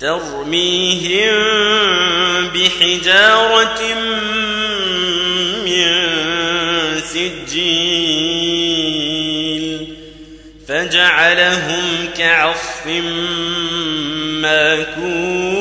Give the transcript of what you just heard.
ترميهم بحجارة من سجيل فجعلهم كعصف ماكون